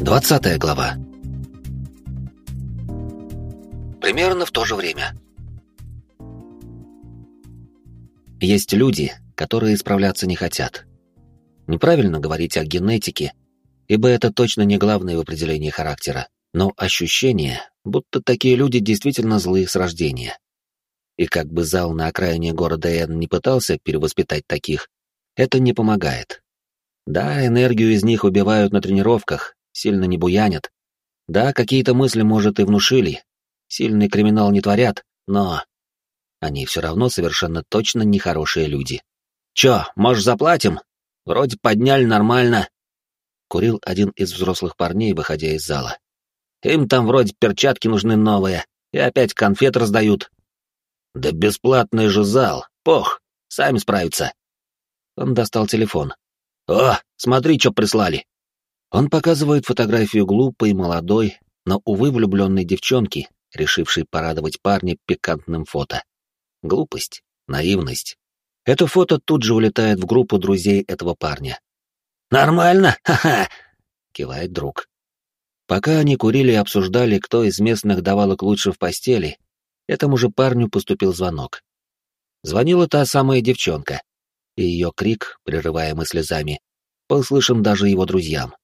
Двадцатая глава. Примерно в то же время. Есть люди, которые исправляться не хотят. Неправильно говорить о генетике, ибо это точно не главное в определении характера, но ощущение, будто такие люди действительно злые с рождения. И как бы зал на окраине города Н не пытался перевоспитать таких, это не помогает. Да, энергию из них убивают на тренировках, сильно не буянят. Да, какие-то мысли, может, и внушили. Сильный криминал не творят, но... Они все равно совершенно точно нехорошие люди. «Чё, может, заплатим? Вроде подняли нормально». Курил один из взрослых парней, выходя из зала. «Им там вроде перчатки нужны новые, и опять конфет раздают». «Да бесплатный же зал, пох, сами справятся». Он достал телефон. «О, смотри, что прислали!» Он показывает фотографию глупой, молодой, но, увы, влюбленной девчонки, решившей порадовать парня пикантным фото. Глупость, наивность. Это фото тут же улетает в группу друзей этого парня. «Нормально? Ха-ха!» — кивает друг. Пока они курили и обсуждали, кто из местных давалок лучше в постели, этому же парню поступил звонок. Звонила та самая девчонка, и ее крик, прерываемый слезами, был слышен даже его друзьям.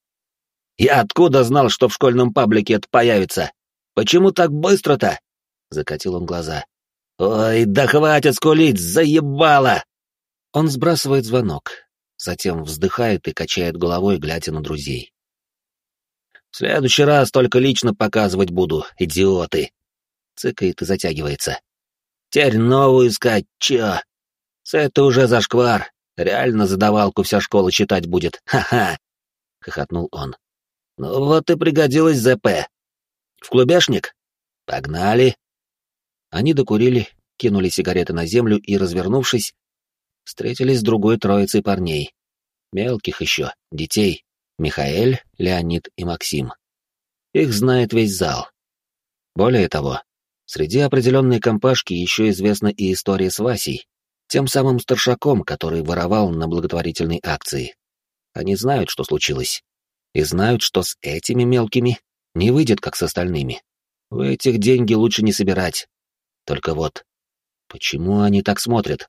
«Я откуда знал, что в школьном паблике это появится? Почему так быстро-то?» — закатил он глаза. «Ой, да хватит скулить, заебало!» Он сбрасывает звонок, затем вздыхает и качает головой, глядя на друзей. «В следующий раз только лично показывать буду, идиоты!» Цыкает и затягивается. «Теперь новую искать, чё?» Это уже зашквар. Реально задавалку вся школа читать будет. Ха-ха!» — хохотнул он. «Ну вот и пригодилась ЗП. В клубешник? Погнали!» Они докурили, кинули сигареты на землю и, развернувшись, встретились с другой троицей парней. Мелких еще, детей. Михаэль, Леонид и Максим. Их знает весь зал. Более того, среди определенной компашки еще известна и история с Васей, тем самым старшаком, который воровал на благотворительной акции. Они знают, что случилось. И знают, что с этими мелкими не выйдет, как с остальными. У этих деньги лучше не собирать. Только вот, почему они так смотрят?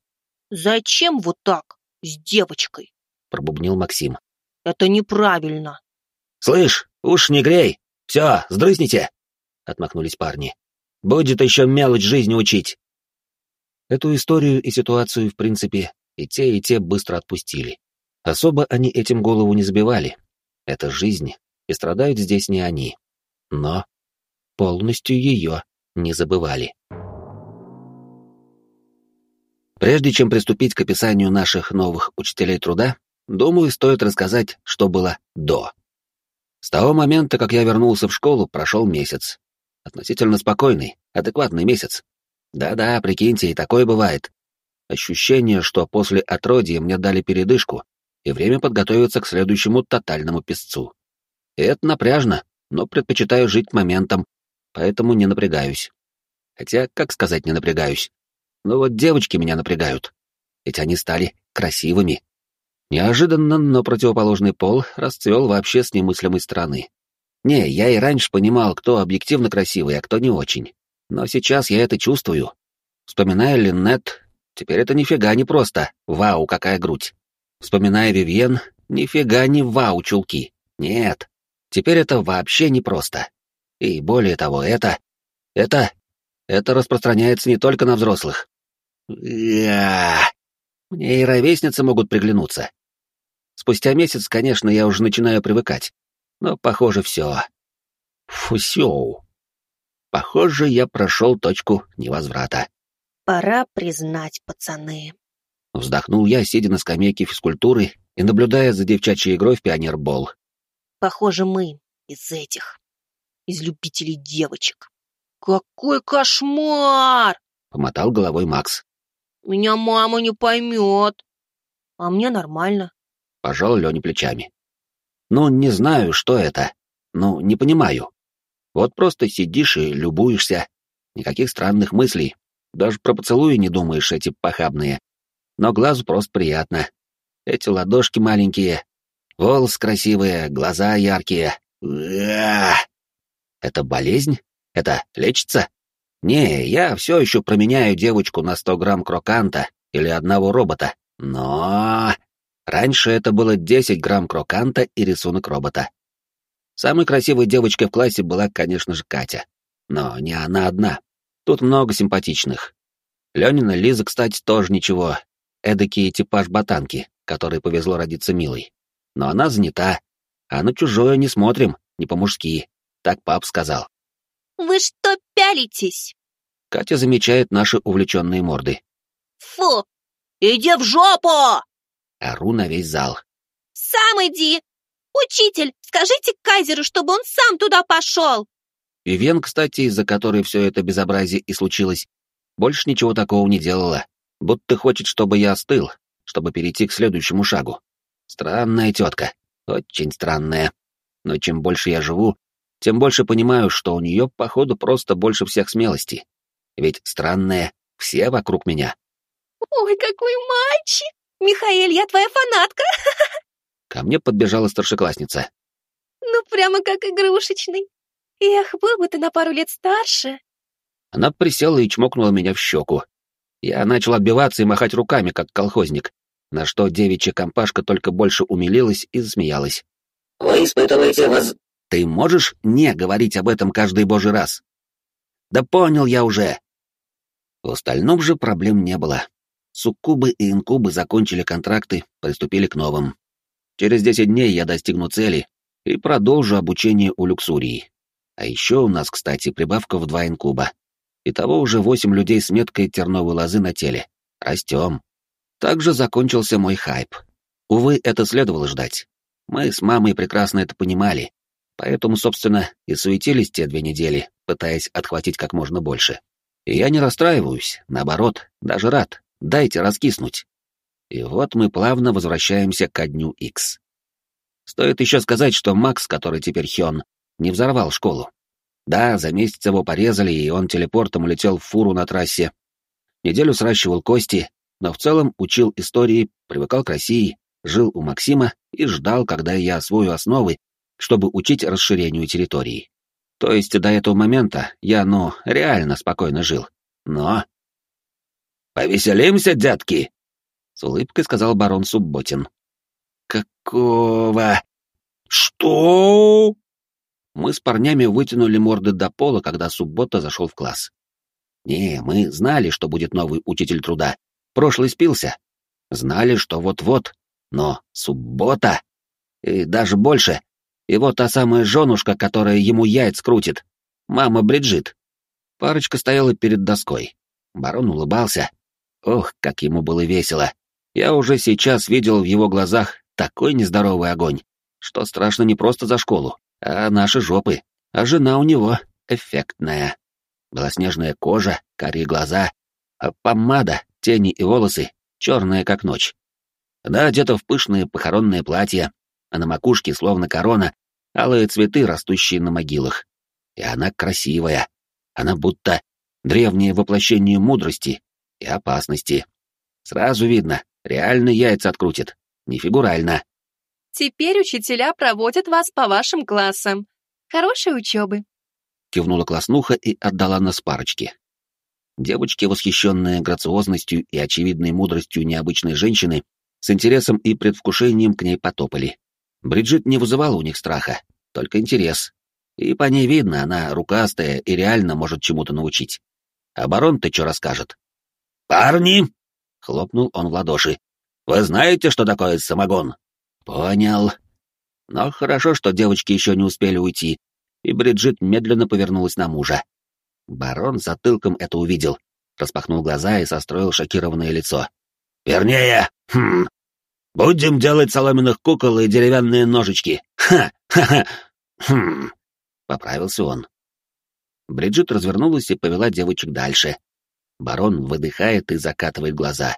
«Зачем вот так, с девочкой?» — пробубнил Максим. «Это неправильно». «Слышь, уж не грей! Все, сдрызните!» — отмахнулись парни. «Будет еще мелочь жизни учить!» Эту историю и ситуацию, в принципе, и те, и те быстро отпустили. Особо они этим голову не забивали. Это жизнь, и страдают здесь не они. Но полностью ее не забывали. Прежде чем приступить к описанию наших новых учителей труда, думаю, стоит рассказать, что было до. С того момента, как я вернулся в школу, прошел месяц. Относительно спокойный, адекватный месяц. Да-да, прикиньте, и такое бывает. Ощущение, что после отродья мне дали передышку, и время подготовиться к следующему тотальному песцу. И это напряжно, но предпочитаю жить моментом, поэтому не напрягаюсь. Хотя, как сказать, не напрягаюсь? Ну вот девочки меня напрягают. Ведь они стали красивыми. Неожиданно, но противоположный пол расцвел вообще с немыслимой стороны. Не, я и раньше понимал, кто объективно красивый, а кто не очень. Но сейчас я это чувствую. Вспоминая Линнет, теперь это нифига не просто. Вау, какая грудь. Вспоминая Вивьен, нифига не вау, чулки. Нет, теперь это вообще не просто. И более того, это... Это... Это распространяется не только на взрослых. Я... Мне и ровесницы могут приглянуться. Спустя месяц, конечно, я уже начинаю привыкать. Но, похоже, все. Фусёу. Похоже, я прошел точку невозврата. Пора признать, пацаны. Вздохнул я, сидя на скамейке физкультуры и наблюдая за девчачьей игрой в пионербол. Похоже, мы из этих, из любителей девочек. Какой кошмар! Помотал головой Макс. Меня мама не поймет. А мне нормально. Пожал Леня плечами. Ну, не знаю, что это. Ну, не понимаю. Вот просто сидишь и любуешься. Никаких странных мыслей. Даже про поцелуи не думаешь, эти похабные. Но глазу просто приятно. Эти ладошки маленькие, волосы красивые, глаза яркие. Это болезнь? Это лечится? Не, я все еще променяю девочку на 100 грамм кроканта или одного робота, но... Раньше это было 10 грамм кроканта и рисунок робота. Самой красивой девочкой в классе была, конечно же, Катя. Но не она одна. Тут много симпатичных. Ленина Лиза, кстати, тоже ничего. Эдакий типаж ботанки, которой повезло родиться милой. Но она занята, а на чужое не смотрим, не по-мужски. Так пап сказал. «Вы что пялитесь?» Катя замечает наши увлеченные морды. «Фу! Иди в жопу!» Ору на весь зал. «Сам иди! Учитель, скажите Кайзеру, чтобы он сам туда пошел!» Вивен, кстати, из-за которой все это безобразие и случилось, больше ничего такого не делала, будто хочет, чтобы я остыл, чтобы перейти к следующему шагу. Странная тетка, очень странная. Но чем больше я живу, тем больше понимаю, что у нее, походу, просто больше всех смелости. Ведь странная все вокруг меня. «Ой, какой мальчик! Михаэль, я твоя фанатка!» Ко мне подбежала старшеклассница. «Ну, прямо как игрушечный. Эх, был бы ты на пару лет старше!» Она присела и чмокнула меня в щеку. Я начал отбиваться и махать руками, как колхозник, на что девичья компашка только больше умилилась и засмеялась. «Вы испытываете воз...» «Ты можешь не говорить об этом каждый божий раз?» «Да понял я уже!» В остальном же проблем не было. Суккубы и инкубы закончили контракты, приступили к новым. Через 10 дней я достигну цели и продолжу обучение у Люксурии. А еще у нас, кстати, прибавка в два инкуба. Итого уже восемь людей с меткой терновой лозы на теле. Растем. Также закончился мой хайп. Увы, это следовало ждать. Мы с мамой прекрасно это понимали, поэтому, собственно, и суетились те две недели, пытаясь отхватить как можно больше. И я не расстраиваюсь, наоборот, даже рад. Дайте раскиснуть. И вот мы плавно возвращаемся ко дню X. Стоит еще сказать, что Макс, который теперь Хён, не взорвал школу. Да, за месяц его порезали, и он телепортом улетел в фуру на трассе. Неделю сращивал кости, но в целом учил истории, привыкал к России, жил у Максима и ждал, когда я освою основы, чтобы учить расширению территории. То есть до этого момента я, ну, реально спокойно жил. Но... «Повеселимся, дядки!» — с улыбкой сказал барон Субботин. «Какого? Что?» Мы с парнями вытянули морды до пола, когда Суббота зашел в класс. Не, мы знали, что будет новый учитель труда, Прошлый спился. Знали, что вот-вот, но суббота. И даже больше. И вот та самая женушка, которая ему яйц крутит. Мама Бриджит. Парочка стояла перед доской. Барон улыбался. Ох, как ему было весело. Я уже сейчас видел в его глазах такой нездоровый огонь, что страшно не просто за школу, а наши жопы. А жена у него эффектная. Белоснежная кожа, карие глаза, а помада, тени и волосы черные, как ночь. Она одета в пышные похоронные платья, а на макушке, словно корона, алые цветы, растущие на могилах. И она красивая. Она будто древнее воплощение мудрости и опасности. Сразу видно, реально яйца открутит, не фигурально. «Теперь учителя проводят вас по вашим классам. Хорошей учебы!» Кивнула класснуха и отдала нас парочке. Девочки, восхищенные грациозностью и очевидной мудростью необычной женщины, с интересом и предвкушением к ней потопали. Бриджит не вызывала у них страха, только интерес. И по ней видно, она рукастая и реально может чему-то научить. А барон-то что расскажет? «Парни!» — хлопнул он в ладоши. «Вы знаете, что такое самогон?» «Понял». Но хорошо, что девочки еще не успели уйти, и Бриджит медленно повернулась на мужа. Барон затылком это увидел, распахнул глаза и состроил шокированное лицо. «Вернее, хм, будем делать соломенных кукол и деревянные ножички. Ха, ха-ха, хм», — поправился он. Бриджит развернулась и повела девочек дальше. Барон выдыхает и закатывает глаза.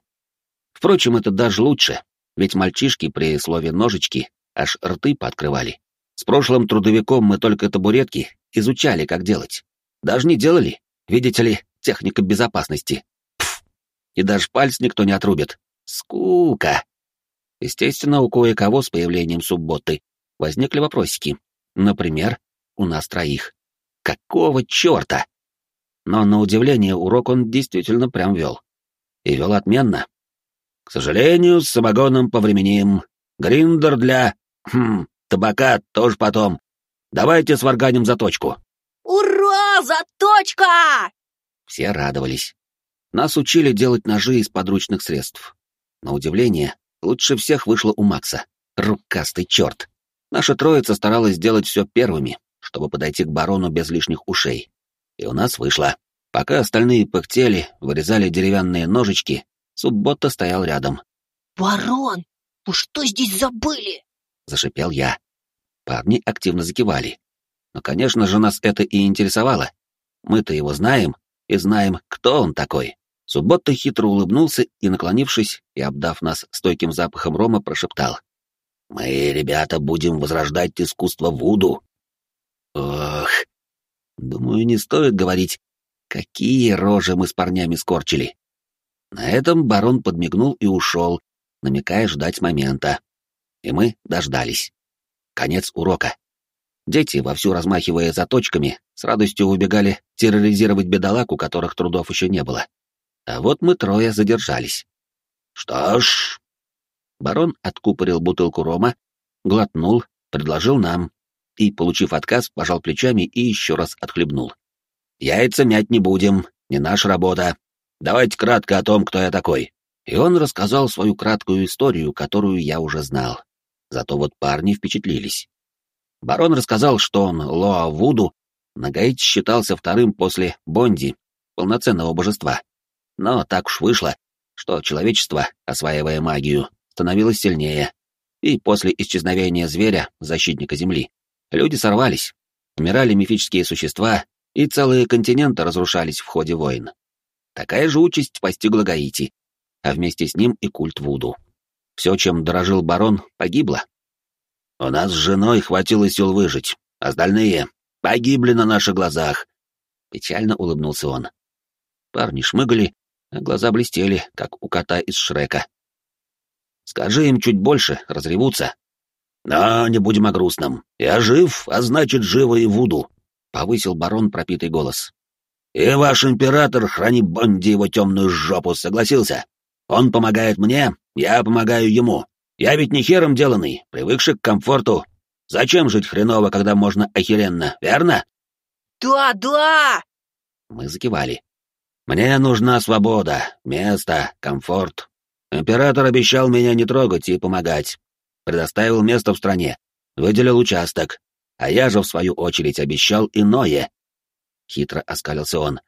Впрочем, это даже лучше, ведь мальчишки при слове «ножички» аж рты пооткрывали. С прошлым трудовиком мы только табуретки изучали, как делать. Даже не делали. Видите ли, техника безопасности. Пф. И даже пальц никто не отрубит. Скука. Естественно, у кое-кого с появлением субботы возникли вопросики. Например, у нас троих. Какого черта? Но, на удивление, урок он действительно прям вел. И вел отменно. К сожалению, с самогоном повременим. Гриндер для... Хм, табака тоже потом. Давайте сварганим заточку. Ура, заточка! Все радовались. Нас учили делать ножи из подручных средств. На удивление, лучше всех вышло у Макса. Рукастый черт. Наша троица старалась сделать все первыми, чтобы подойти к барону без лишних ушей. И у нас вышло. Пока остальные пыхтели, вырезали деревянные ножички, Суббота стоял рядом. «Барон, вы что здесь забыли?» — зашипел я. Парни активно закивали. Но, конечно же, нас это и интересовало. Мы-то его знаем и знаем, кто он такой. Суббота хитро улыбнулся и, наклонившись и обдав нас стойким запахом рома, прошептал. «Мы, ребята, будем возрождать искусство Вуду». Ох, думаю, не стоит говорить, какие рожи мы с парнями скорчили. На этом барон подмигнул и ушел, намекая ждать момента. И мы дождались. Конец урока. Дети, вовсю размахивая заточками, с радостью убегали терроризировать бедолаг, у которых трудов еще не было. А вот мы трое задержались. Что ж... Барон откупорил бутылку рома, глотнул, предложил нам, и, получив отказ, пожал плечами и еще раз отхлебнул. «Яйца мять не будем, не наша работа. Давайте кратко о том, кто я такой». И он рассказал свою краткую историю, которую я уже знал. Зато вот парни впечатлились. Барон рассказал, что он, Лоа Вуду, на Гаити считался вторым после Бонди, полноценного божества. Но так уж вышло, что человечество, осваивая магию, становилось сильнее. И после исчезновения зверя, защитника Земли, люди сорвались, умирали мифические существа, и целые континенты разрушались в ходе войн. Такая же участь постигла Гаити, а вместе с ним и культ Вуду. Все, чем дорожил барон, погибло, у нас с женой хватило сил выжить, остальные погибли на наших глазах. Печально улыбнулся он. Парни шмыгали, а глаза блестели, как у кота из Шрека. Скажи им чуть больше, разревутся. Но не будем о грустном. Я жив, а значит, живо и Вуду, — повысил барон пропитый голос. И ваш император, храни Бонди его темную жопу, согласился. Он помогает мне, я помогаю ему. Я ведь не хером деланный, привыкший к комфорту. Зачем жить хреново, когда можно охеренно, верно? Да, да! Мы закивали. Мне нужна свобода, место, комфорт. Император обещал меня не трогать и помогать. Предоставил место в стране, выделил участок. А я же, в свою очередь, обещал иное. Хитро оскалился он.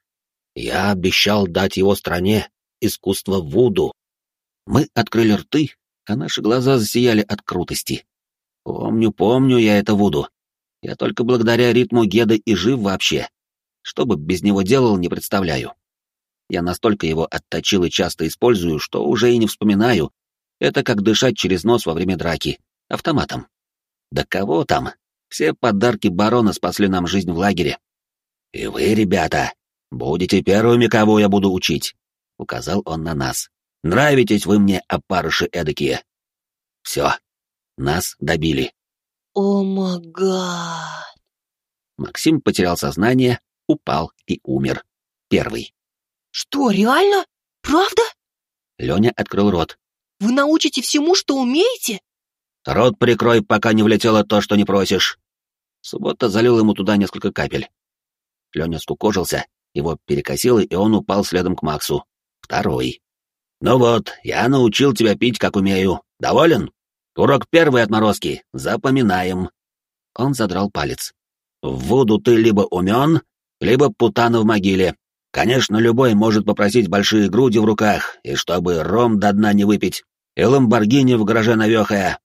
Я обещал дать его стране искусство Вуду. Мы открыли рты, а наши глаза засияли от крутости. Помню, помню я это Вуду. Я только благодаря ритму Геда и жив вообще. Что бы без него делал, не представляю. Я настолько его отточил и часто использую, что уже и не вспоминаю. Это как дышать через нос во время драки. Автоматом. Да кого там? Все подарки барона спасли нам жизнь в лагере. И вы, ребята, будете первыми, кого я буду учить, — указал он на нас. Нравитесь вы мне, опарыши эдакие. Все, нас добили. О мага. Максим потерял сознание, упал и умер. Первый. Что, реально? Правда? Леня открыл рот. Вы научите всему, что умеете? Рот прикрой, пока не влетело то, что не просишь. Суббота залил ему туда несколько капель. Леня скукожился, его перекосило, и он упал следом к Максу. Второй. «Ну вот, я научил тебя пить, как умею. Доволен? Урок первый отморозки. Запоминаем». Он задрал палец. «В Вуду ты либо умен, либо путана в могиле. Конечно, любой может попросить большие груди в руках, и чтобы ром до дна не выпить, и ламборгини в гараже навехая».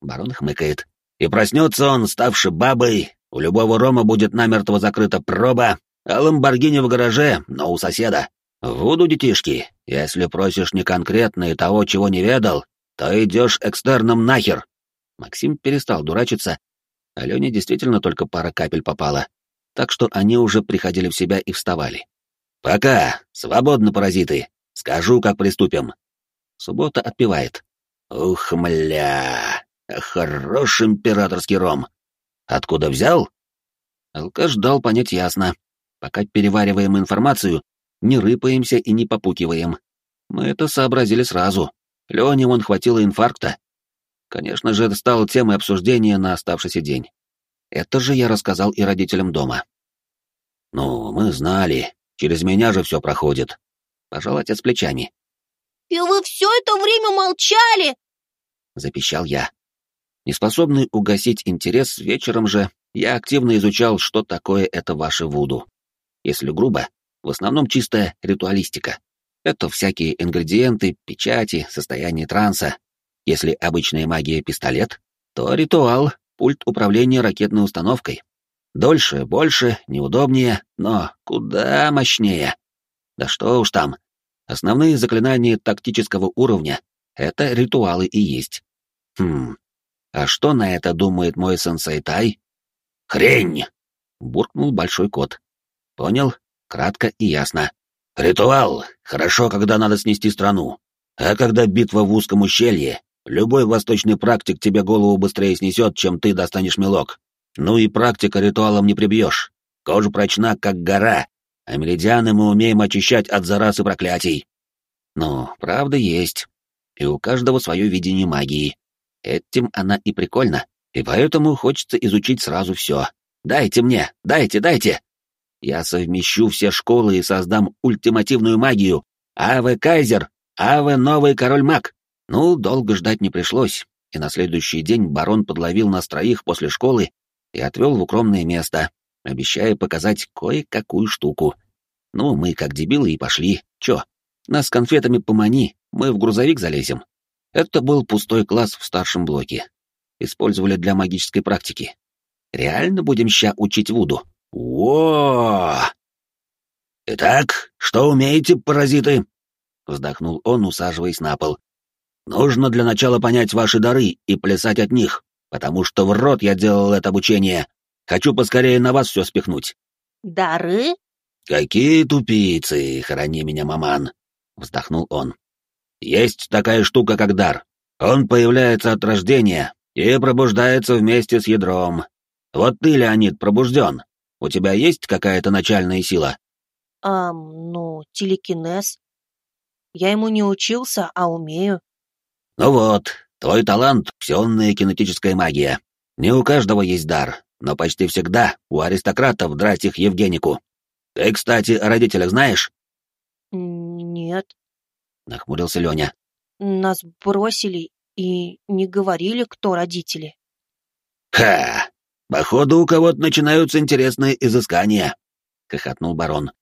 Барон хмыкает. «И проснется он, ставший бабой, у любого рома будет намертво закрыта проба, а ламборгини в гараже, но у соседа. Вуду, детишки, если просишь не конкретно и того, чего не ведал, то идешь экстерном нахер. Максим перестал дурачиться. Алене действительно только пара капель попала, так что они уже приходили в себя и вставали. «Пока! Свободно, паразиты! Скажу, как приступим!» Суббота отпевает. «Ух, мля! Хороший императорский ром! Откуда взял? Алкаш дал понять ясно. Пока перевариваем информацию, не рыпаемся и не попукиваем. Мы это сообразили сразу. Лене он хватило инфаркта. Конечно же, это стало темой обсуждения на оставшийся день. Это же я рассказал и родителям дома. «Ну, мы знали. Через меня же все проходит». Пожал отец плечами. «И вы все это время молчали?» Запищал я. Неспособный угасить интерес, вечером же я активно изучал, что такое это ваше вуду. Если грубо, в основном чистая ритуалистика. Это всякие ингредиенты, печати, состояние транса. Если обычная магия — пистолет, то ритуал — пульт управления ракетной установкой. Дольше, больше, неудобнее, но куда мощнее. Да что уж там. Основные заклинания тактического уровня — это ритуалы и есть. Хм, а что на это думает мой сенсей Тай? «Хрень!» — буркнул большой кот. «Понял? Кратко и ясно. Ритуал. Хорошо, когда надо снести страну. А когда битва в узком ущелье, любой восточный практик тебе голову быстрее снесет, чем ты достанешь мелок. Ну и практика ритуалом не прибьешь. Кожа прочна, как гора, а меридианы мы умеем очищать от зараз и проклятий. Ну, правда есть. И у каждого свое видение магии. Этим она и прикольна, и поэтому хочется изучить сразу все. Дайте мне, дайте, дайте. Я совмещу все школы и создам ультимативную магию. Аве Кайзер! Аве Новый Король-Маг! Ну, долго ждать не пришлось, и на следующий день барон подловил нас троих после школы и отвел в укромное место, обещая показать кое-какую штуку. Ну, мы как дебилы и пошли. Чё? Нас конфетами помани, мы в грузовик залезем. Это был пустой класс в старшем блоке. Использовали для магической практики. Реально будем ща учить Вуду? Во! Итак, что умеете, паразиты? Вздохнул он, усаживаясь на пол. Нужно для начала понять ваши дары и плясать от них, потому что в рот я делал это обучение. Хочу поскорее на вас все спихнуть. Дары? Какие тупицы, храни меня, маман, вздохнул он. Есть такая штука, как дар. Он появляется от рождения и пробуждается вместе с ядром. Вот ты, Леонид, пробужден. У тебя есть какая-то начальная сила? А, ну, телекинез. Я ему не учился, а умею. Ну вот, твой талант — псионная кинетическая магия. Не у каждого есть дар, но почти всегда у аристократов драть их Евгенику. Ты, кстати, о родителях знаешь? Нет. Нахмурился Леня. Нас бросили и не говорили, кто родители. Ха! Походу, у кого-то начинаются интересные изыскания, — хохотнул барон.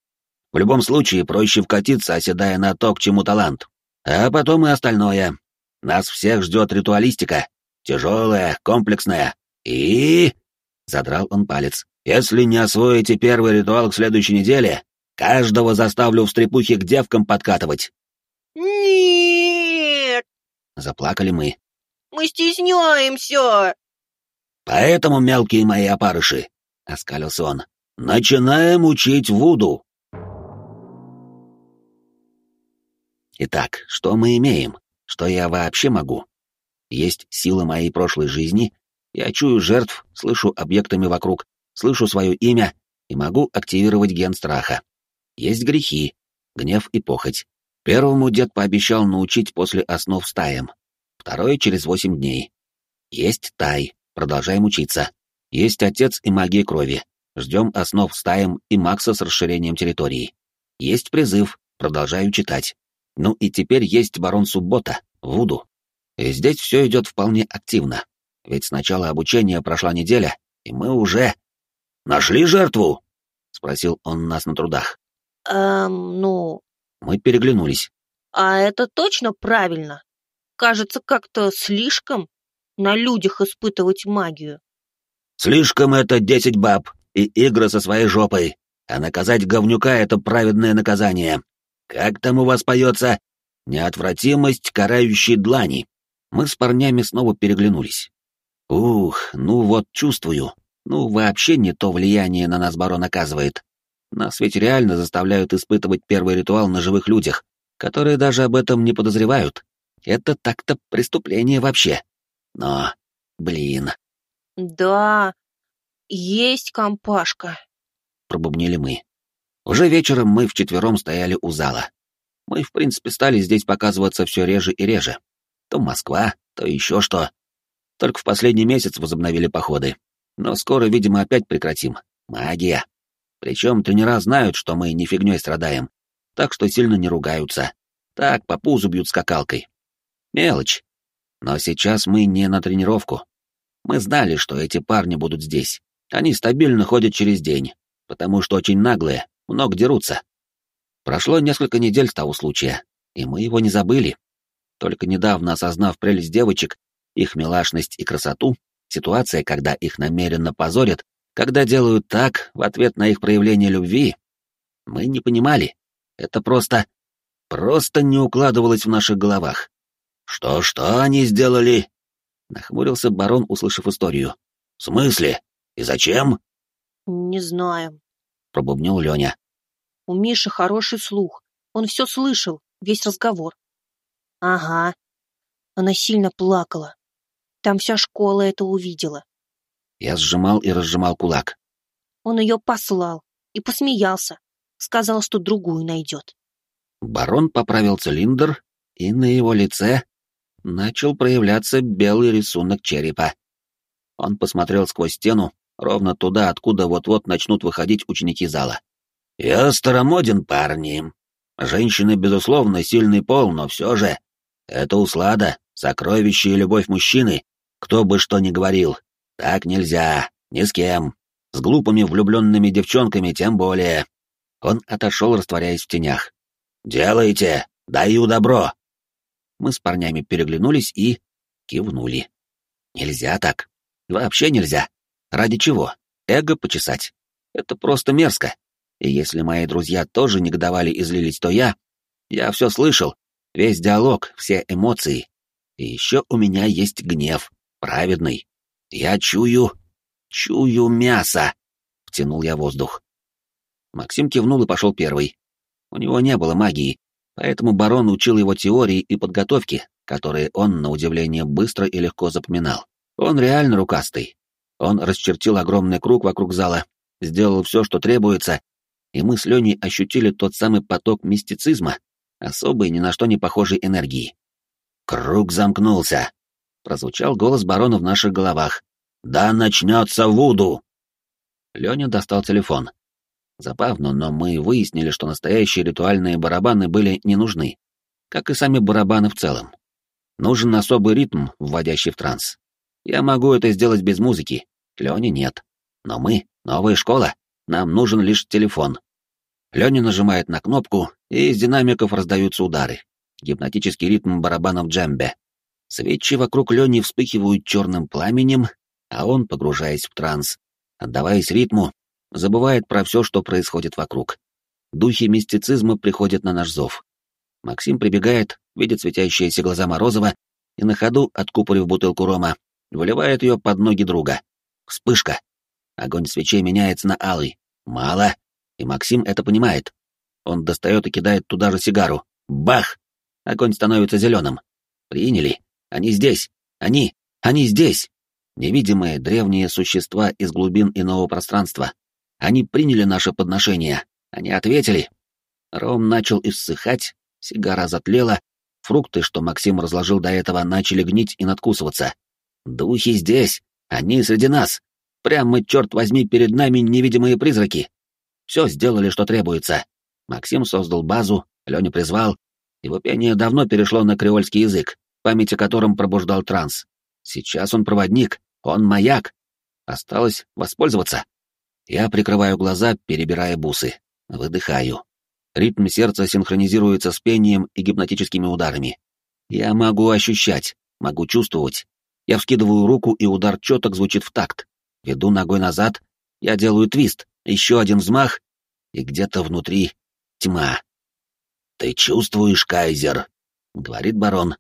В любом случае, проще вкатиться, оседая на то, к чему талант. А потом и остальное. Нас всех ждет ритуалистика. Тяжелая, комплексная. И... Задрал он палец. Если не освоите первый ритуал к следующей неделе, каждого заставлю в стрепухе к девкам подкатывать. Нет! Заплакали мы. Мы стесняемся! Поэтому, мелкие мои опарыши, — оскалился он, — начинаем учить Вуду. Итак, что мы имеем? Что я вообще могу? Есть сила моей прошлой жизни, я чую жертв, слышу объектами вокруг, слышу свое имя и могу активировать ген страха. Есть грехи, гнев и похоть. Первому дед пообещал научить после основ стаям, второй — через восемь дней. Есть тай, Продолжаем учиться. Есть отец и магия крови. Ждем основ стаем и Макса с расширением территории. Есть призыв. Продолжаю читать. Ну и теперь есть барон Суббота, Вуду. И здесь все идет вполне активно. Ведь с начала обучения прошла неделя, и мы уже... «Нашли жертву?» — спросил он нас на трудах. Эм, ну... Мы переглянулись. А это точно правильно? Кажется, как-то слишком на людях испытывать магию. Слишком это десять баб и игры со своей жопой, а наказать говнюка — это праведное наказание. Как там у вас поется? Неотвратимость карающей длани. Мы с парнями снова переглянулись. Ух, ну вот чувствую. Ну вообще не то влияние на нас барон оказывает. Нас ведь реально заставляют испытывать первый ритуал на живых людях, которые даже об этом не подозревают. Это так-то преступление вообще. Но, блин. Да, есть компашка», — пробубнили мы. Уже вечером мы вчетвером стояли у зала. Мы, в принципе, стали здесь показываться все реже и реже. То Москва, то еще что. Только в последний месяц возобновили походы. Но скоро, видимо, опять прекратим. Магия. Причем тренера знают, что мы не фигней страдаем, так что сильно не ругаются. Так, по пузу бьют скакалкой. Мелочь. Но сейчас мы не на тренировку. Мы знали, что эти парни будут здесь. Они стабильно ходят через день, потому что очень наглые, много дерутся. Прошло несколько недель с того случая, и мы его не забыли. Только недавно осознав прелесть девочек, их милашность и красоту, ситуация, когда их намеренно позорят, когда делают так в ответ на их проявление любви, мы не понимали. Это просто... просто не укладывалось в наших головах. «Что-что они сделали?» — нахмурился барон, услышав историю. «В смысле? И зачем?» «Не знаю», — пробубнил Леня. «У Миши хороший слух. Он все слышал, весь разговор». «Ага». Она сильно плакала. Там вся школа это увидела. Я сжимал и разжимал кулак. Он ее послал и посмеялся. Сказал, что другую найдет. Барон поправил цилиндр, и на его лице начал проявляться белый рисунок черепа. Он посмотрел сквозь стену, ровно туда, откуда вот-вот начнут выходить ученики зала. «Я старомоден, парни. Женщины, безусловно, сильный пол, но все же. Это услада, сокровище и любовь мужчины, кто бы что ни говорил. Так нельзя, ни с кем. С глупыми влюбленными девчонками тем более. Он отошел, растворяясь в тенях. «Делайте! Даю добро!» Мы с парнями переглянулись и... кивнули. Нельзя так. Вообще нельзя. Ради чего? Эго почесать. Это просто мерзко. И если мои друзья тоже негодовали и злились, то я... Я все слышал. Весь диалог, все эмоции. И еще у меня есть гнев. Праведный. Я чую... чую мясо. Втянул я воздух. Максим кивнул и пошел первый. У него не было магии, поэтому барон учил его теории и подготовки, которые он, на удивление, быстро и легко запоминал. Он реально рукастый. Он расчертил огромный круг вокруг зала, сделал все, что требуется, и мы с Леней ощутили тот самый поток мистицизма, особой, ни на что не похожей энергии. «Круг замкнулся», — прозвучал голос барона в наших головах. «Да начнется Вуду!» Леня достал телефон. Забавно, но мы выяснили, что настоящие ритуальные барабаны были не нужны, как и сами барабаны в целом. Нужен особый ритм, вводящий в транс. Я могу это сделать без музыки, Леня нет. Но мы — новая школа, нам нужен лишь телефон. Леня нажимает на кнопку, и из динамиков раздаются удары. Гипнотический ритм барабанов джембе. Свечи вокруг Лени вспыхивают черным пламенем, а он, погружаясь в транс, отдаваясь ритму, забывает про все, что происходит вокруг. Духи мистицизма приходят на наш зов. Максим прибегает, видит светящиеся глаза Морозова и на ходу, откупорив бутылку рома, выливает ее под ноги друга. Вспышка. Огонь свечей меняется на алый. Мало. И Максим это понимает. Он достает и кидает туда же сигару. Бах! Огонь становится зеленым. Приняли. Они здесь. Они. Они здесь. Невидимые древние существа из глубин иного пространства. Они приняли наше подношение. Они ответили. Ром начал иссыхать, сигара затлела, фрукты, что Максим разложил до этого, начали гнить и надкусываться. Духи здесь. Они среди нас. Прямо, черт возьми, перед нами невидимые призраки. Все сделали, что требуется. Максим создал базу, Леня призвал. Его пение давно перешло на креольский язык, память о котором пробуждал транс. Сейчас он проводник, он маяк. Осталось воспользоваться. Я прикрываю глаза, перебирая бусы. Выдыхаю. Ритм сердца синхронизируется с пением и гипнотическими ударами. Я могу ощущать, могу чувствовать. Я вскидываю руку, и удар четок звучит в такт. Веду ногой назад, я делаю твист, еще один взмах, и где-то внутри тьма. «Ты чувствуешь, Кайзер?» — говорит барон.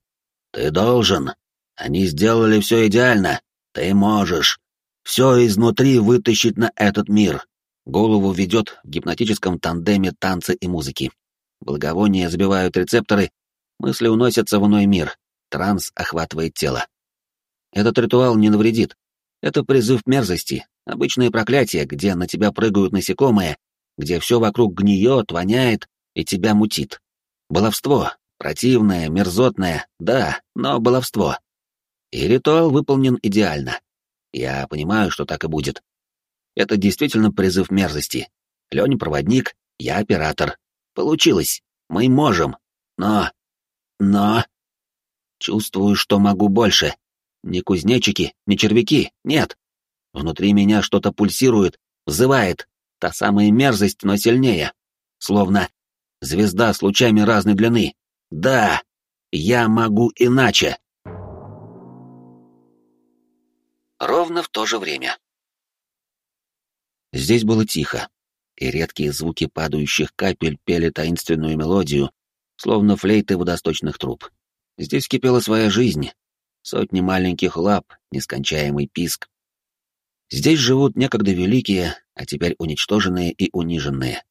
«Ты должен. Они сделали все идеально. Ты можешь все изнутри вытащить на этот мир. Голову ведет в гипнотическом тандеме танца и музыки. Благовония забивают рецепторы, мысли уносятся в иной мир, транс охватывает тело. Этот ритуал не навредит. Это призыв мерзости, Обычное проклятие, где на тебя прыгают насекомые, где все вокруг гниет, воняет и тебя мутит. Баловство. Противное, мерзотное, да, но баловство. И ритуал выполнен идеально. Я понимаю, что так и будет. Это действительно призыв мерзости. Леня проводник, я оператор. Получилось. Мы можем. Но... Но... Чувствую, что могу больше. Ни кузнечики, ни червяки, нет. Внутри меня что-то пульсирует, взывает. Та самая мерзость, но сильнее. Словно звезда с лучами разной длины. Да, я могу иначе. Ровно в то же время. Здесь было тихо, и редкие звуки падающих капель пели таинственную мелодию, словно флейты водосточных труб. Здесь кипела своя жизнь, сотни маленьких лап, нескончаемый писк. Здесь живут некогда великие, а теперь уничтоженные и униженные.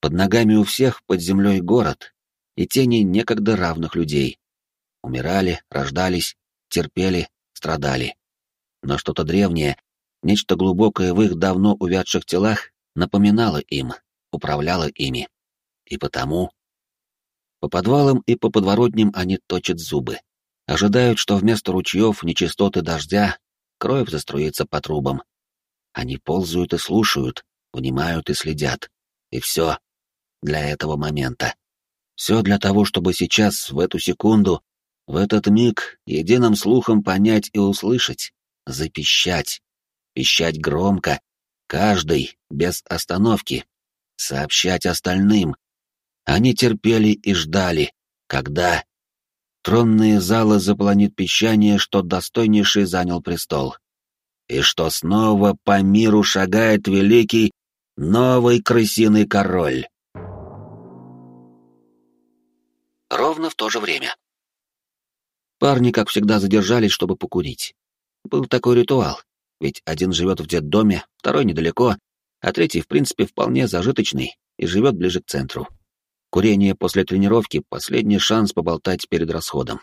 Под ногами у всех под землей город и тени некогда равных людей. Умирали, рождались, терпели, страдали. Но что-то древнее, нечто глубокое в их давно увядших телах напоминало им, управляло ими. И потому... По подвалам и по подворотням они точат зубы. Ожидают, что вместо ручьев нечистоты дождя кровь заструится по трубам. Они ползают и слушают, внимают и следят. И все для этого момента. Все для того, чтобы сейчас, в эту секунду, в этот миг, единым слухом понять и услышать, запищать, пищать громко, каждый, без остановки, сообщать остальным. Они терпели и ждали, когда тронные залы запланит пищание, что достойнейший занял престол. И что снова по миру шагает великий новый крысиный король. Ровно в то же время. Парни, как всегда, задержались, чтобы покурить. Был такой ритуал, ведь один живет в детдоме, второй недалеко, а третий, в принципе, вполне зажиточный и живет ближе к центру. Курение после тренировки — последний шанс поболтать перед расходом.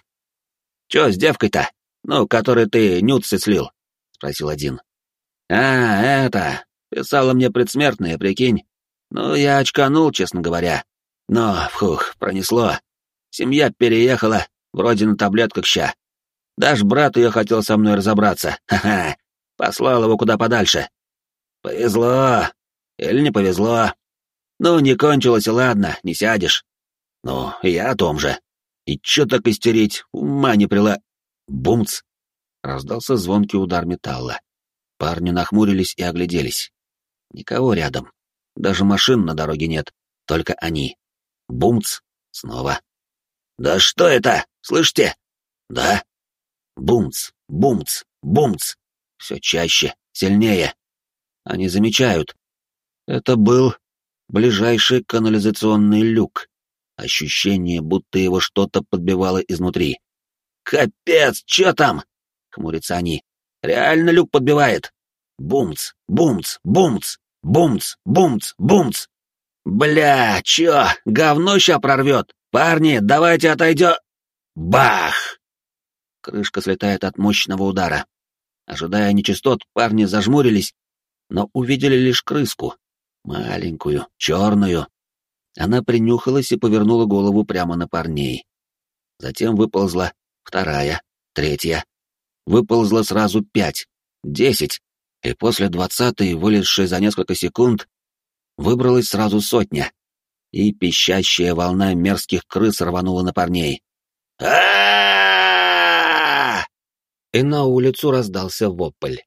«Чё с девкой-то? Ну, которой ты нюцы слил?» — спросил один. «А, это... Писала мне предсмертные, прикинь. Ну, я очканул, честно говоря. Но, фух, пронесло. Семья переехала, вроде на таблетках ща. Даже брат ее хотел со мной разобраться. Ха-ха. Послал его куда подальше. Повезло. Или не повезло. Ну, не кончилось, ладно, не сядешь. Ну, я о том же. И чё так истерить, ума не прила... Бумц! Раздался звонкий удар металла. Парни нахмурились и огляделись. Никого рядом. Даже машин на дороге нет, только они. Бумц! Снова. «Да что это? Слышите?» «Да?» Бумц, бумц, бумц. Все чаще, сильнее. Они замечают. Это был ближайший канализационный люк. Ощущение, будто его что-то подбивало изнутри. «Капец, чё там?» — хмурятся они. «Реально люк подбивает!» Бумц, бумц, бумц, бумц, бумц, бумц. Бля, чё, говно ща прорвет? Парни, давайте отойдем. Бах! Крышка слетает от мощного удара. Ожидая нечистот, парни зажмурились, но увидели лишь крыску. Маленькую, черную. Она принюхалась и повернула голову прямо на парней. Затем выползла вторая, третья. Выползла сразу пять, десять, и после двадцатой, вылезшей за несколько секунд, выбралась сразу сотня. И пищащая волна мерзких крыс рванула на парней. а И на улицу раздался вопль.